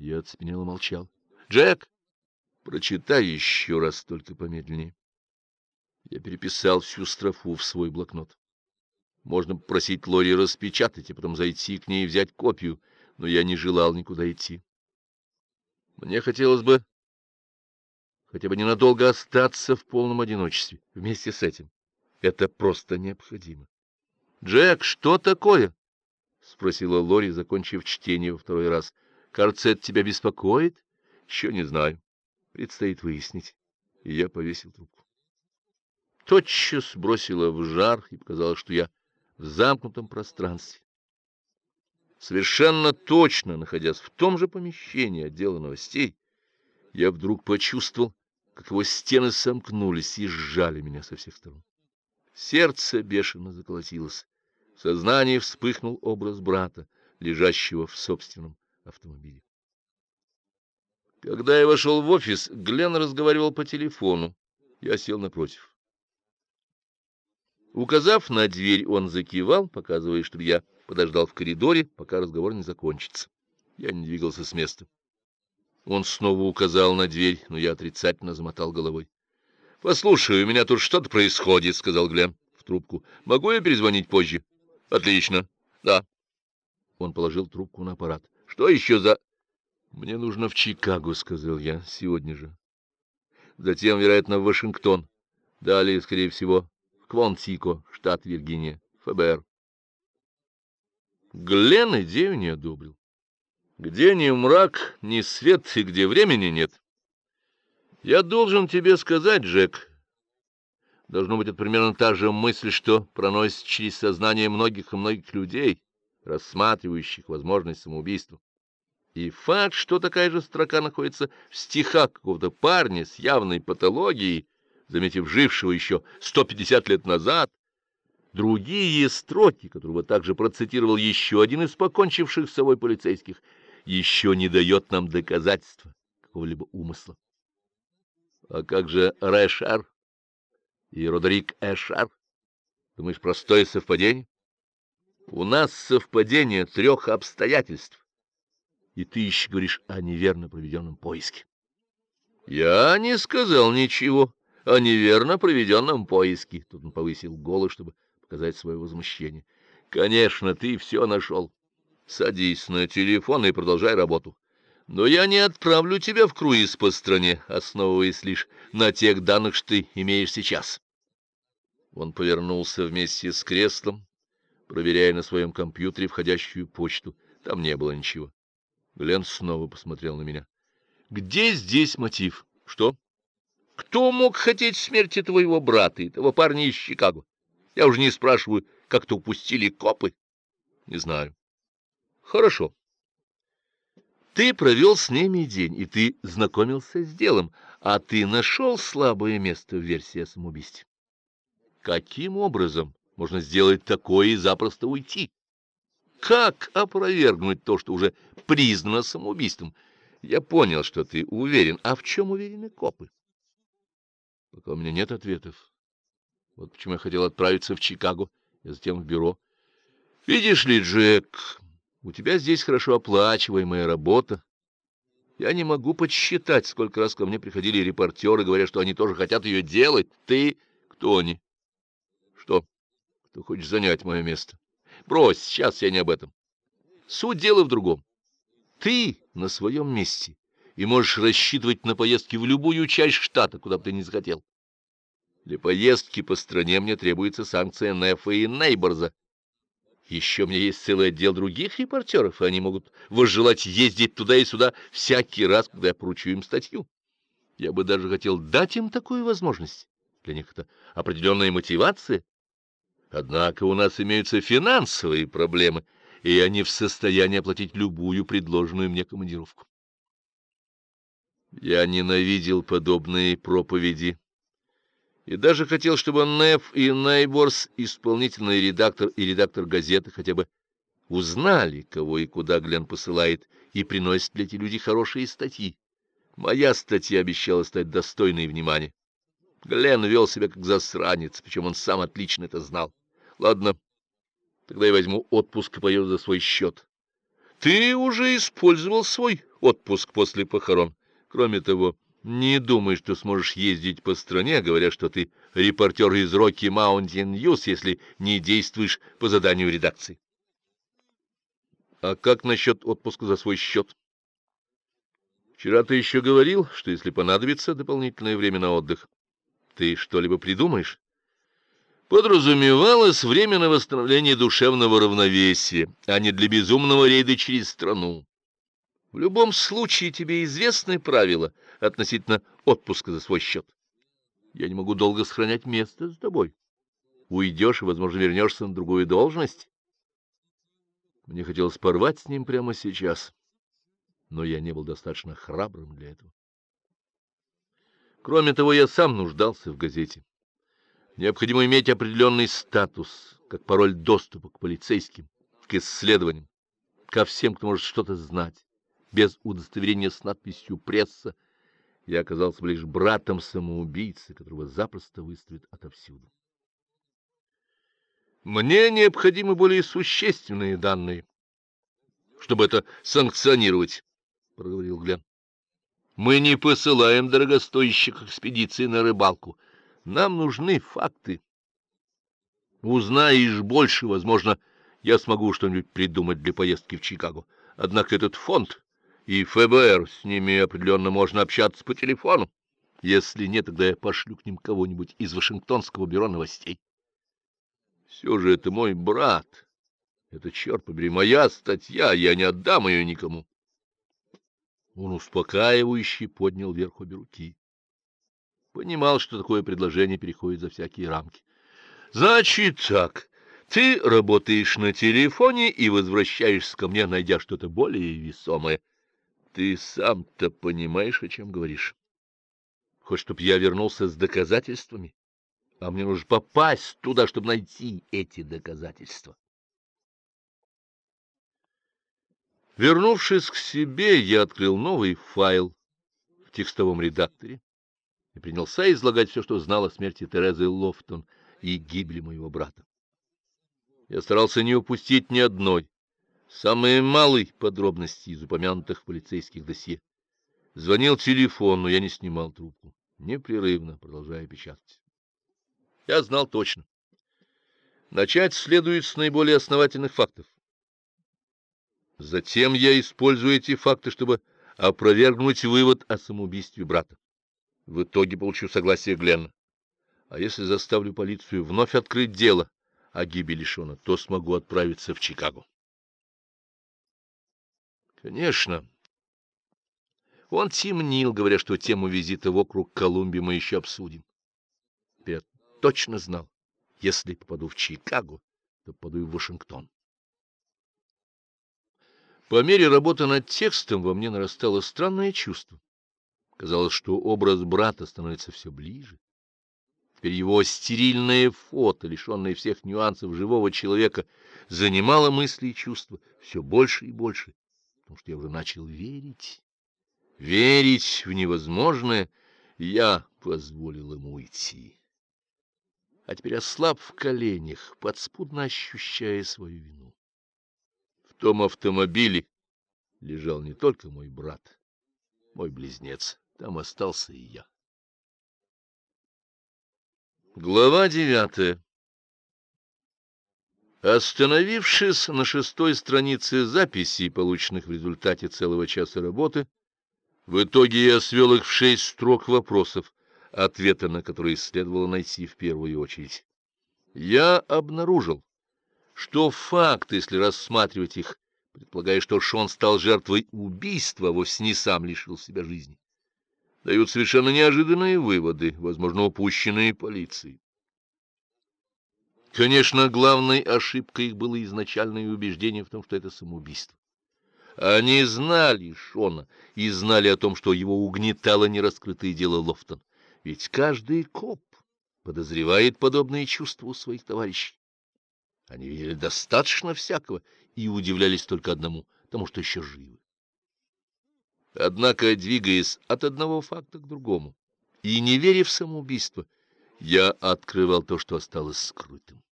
Я оцепенел и молчал. «Джек, прочитай еще раз, только помедленнее». Я переписал всю строфу в свой блокнот. Можно попросить Лори распечатать, и потом зайти к ней и взять копию, но я не желал никуда идти. Мне хотелось бы хотя бы ненадолго остаться в полном одиночестве вместе с этим. Это просто необходимо. — Джек, что такое? — спросила Лори, закончив чтение во второй раз. — Это тебя беспокоит? — Еще не знаю. Предстоит выяснить. И я повесил трубку. Тотчас бросила в жар, и показалось, что я в замкнутом пространстве. Совершенно точно, находясь в том же помещении отдела новостей, я вдруг почувствовал, как его стены сомкнулись и сжали меня со всех сторон. Сердце бешено заколотилось. В сознании вспыхнул образ брата, лежащего в собственном автомобиле. Когда я вошел в офис, Глен разговаривал по телефону. Я сел напротив. Указав на дверь, он закивал, показывая, чтобы я подождал в коридоре, пока разговор не закончится. Я не двигался с места. Он снова указал на дверь, но я отрицательно замотал головой. — Послушай, у меня тут что-то происходит, — сказал Глен в трубку. — Могу я перезвонить позже? — Отлично. — Да. Он положил трубку на аппарат. — Что еще за... — Мне нужно в Чикаго, — сказал я, — сегодня же. Затем, вероятно, в Вашингтон. Далее, скорее всего, в Квонтико, штат Виргиния, ФБР. Глен идею не одобрил. Где ни мрак, ни свет, и где времени нет. Я должен тебе сказать, Джек, должно быть, это примерно та же мысль, что проносится через сознание многих и многих людей, рассматривающих возможность самоубийства. И факт, что такая же строка находится в стихах какого-то парня с явной патологией, заметив жившего еще 150 лет назад, другие строки, которого также процитировал еще один из покончивших с собой полицейских — еще не дает нам доказательства какого-либо умысла. А как же Рэшар и Родерик Эшар? Думаешь, простое совпадение? У нас совпадение трех обстоятельств. И ты еще говоришь о неверно проведенном поиске. Я не сказал ничего о неверно проведенном поиске. Тут он повысил голос, чтобы показать свое возмущение. Конечно, ты все нашел. Садись на телефон и продолжай работу. Но я не отправлю тебя в круиз по стране, основываясь лишь на тех данных, что ты имеешь сейчас. Он повернулся вместе с креслом, проверяя на своем компьютере входящую почту. Там не было ничего. Глен снова посмотрел на меня. — Где здесь мотив? — Что? — Кто мог хотеть смерти твоего брата и того парня из Чикаго? Я уже не спрашиваю, как-то упустили копы. — Не знаю. Хорошо. Ты провел с ними день, и ты знакомился с делом, а ты нашел слабое место в версии о самоубийстве. Каким образом можно сделать такое и запросто уйти? Как опровергнуть то, что уже признано самоубийством? Я понял, что ты уверен. А в чем уверены копы? Пока у меня нет ответов. Вот почему я хотел отправиться в Чикаго, и затем в бюро. Видишь ли, Джек, у тебя здесь хорошо оплачиваемая работа. Я не могу подсчитать, сколько раз ко мне приходили репортеры, говоря, что они тоже хотят ее делать. Ты... Кто они? Кто хочет занять мое место? Брось, сейчас я не об этом. Суть дела в другом. Ты на своем месте и можешь рассчитывать на поездки в любую часть штата, куда бы ты ни захотел. Для поездки по стране мне требуется санкция Нефа и Нейборза. Еще меня есть целый отдел других репортеров, и они могут возжелать ездить туда и сюда всякий раз, когда я поручу им статью. Я бы даже хотел дать им такую возможность. Для них это определенная мотивация. Однако у нас имеются финансовые проблемы, и я не в состоянии оплатить любую предложенную мне командировку. Я ненавидел подобные проповеди и даже хотел, чтобы Неф и Нейборс, исполнительный редактор и редактор газеты, хотя бы узнали, кого и куда Глен посылает, и приносят ли эти люди хорошие статьи. Моя статья обещала стать достойной внимания. Глен вел себя как засранец, причем он сам отлично это знал. Ладно, тогда я возьму отпуск и поеду за свой счет. Ты уже использовал свой отпуск после похорон. Кроме того, не думай, что сможешь ездить по стране, говоря, что ты репортер из Rocky Mountain News, если не действуешь по заданию редакции. А как насчет отпуска за свой счет? Вчера ты еще говорил, что если понадобится дополнительное время на отдых, ты что-либо придумаешь? Подразумевалось время на восстановление душевного равновесия, а не для безумного рейда через страну. В любом случае тебе известны правила относительно отпуска за свой счет. Я не могу долго сохранять место с тобой. Уйдешь и, возможно, вернешься на другую должность. Мне хотелось порвать с ним прямо сейчас, но я не был достаточно храбрым для этого. Кроме того, я сам нуждался в газете. Необходимо иметь определенный статус, как пароль доступа к полицейским, к исследованиям, ко всем, кто может что-то знать. Без удостоверения с надписью «Пресса» я оказался лишь братом самоубийцы, которого запросто выставят отовсюду. Мне необходимы более существенные данные, чтобы это санкционировать, — проговорил Глен. Мы не посылаем дорогостоящих экспедиций на рыбалку. Нам нужны факты. Узнаешь больше, возможно, я смогу что-нибудь придумать для поездки в Чикаго. Однако этот фонд и ФБР, с ними определенно можно общаться по телефону. Если нет, тогда я пошлю к ним кого-нибудь из Вашингтонского бюро новостей. Все же это мой брат. Это, черт побери, моя статья, я не отдам ее никому. Он успокаивающе поднял вверх обе руки. Понимал, что такое предложение переходит за всякие рамки. — Значит так, ты работаешь на телефоне и возвращаешься ко мне, найдя что-то более весомое. Ты сам-то понимаешь, о чем говоришь? Хочешь, чтоб я вернулся с доказательствами? а мне нужно попасть туда, чтобы найти эти доказательства. Вернувшись к себе, я открыл новый файл в текстовом редакторе принялся излагать все, что знал о смерти Терезы Лофтон и гибели моего брата. Я старался не упустить ни одной, самой малой подробности из упомянутых полицейских досье. Звонил телефон, но я не снимал трубку, непрерывно продолжая печатать. Я знал точно. Начать следует с наиболее основательных фактов. Затем я использую эти факты, чтобы опровергнуть вывод о самоубийстве брата. В итоге получу согласие Гленна. А если заставлю полицию вновь открыть дело о гибели Шона, то смогу отправиться в Чикаго. Конечно. Он темнил, говоря, что тему визита в округ Колумбии мы еще обсудим. Пет точно знал, если попаду в Чикаго, то попаду и в Вашингтон. По мере работы над текстом во мне нарастало странное чувство. Казалось, что образ брата становится все ближе. Теперь его стерильное фото, лишенное всех нюансов живого человека, занимало мысли и чувства все больше и больше, потому что я уже начал верить. Верить в невозможное я позволил ему уйти а теперь ослаб в коленях, подспудно ощущая свою вину. В том автомобиле лежал не только мой брат, мой близнец, там остался и я. Глава девятая Остановившись на шестой странице записей, полученных в результате целого часа работы, в итоге я свел их в шесть строк вопросов, ответа на которые следовало найти в первую очередь. Я обнаружил, что факты, если рассматривать их, предполагая, что Шон стал жертвой убийства, вовсе не сам лишил себя жизни, дают совершенно неожиданные выводы, возможно, упущенные полицией. Конечно, главной ошибкой их было изначальное убеждение в том, что это самоубийство. Они знали Шона и знали о том, что его угнетало нераскрытое дело Лофтон. Ведь каждый коп подозревает подобные чувства у своих товарищей. Они видели достаточно всякого и удивлялись только одному, тому, что еще живы. Однако, двигаясь от одного факта к другому и не веря в самоубийство, я открывал то, что осталось скрытым.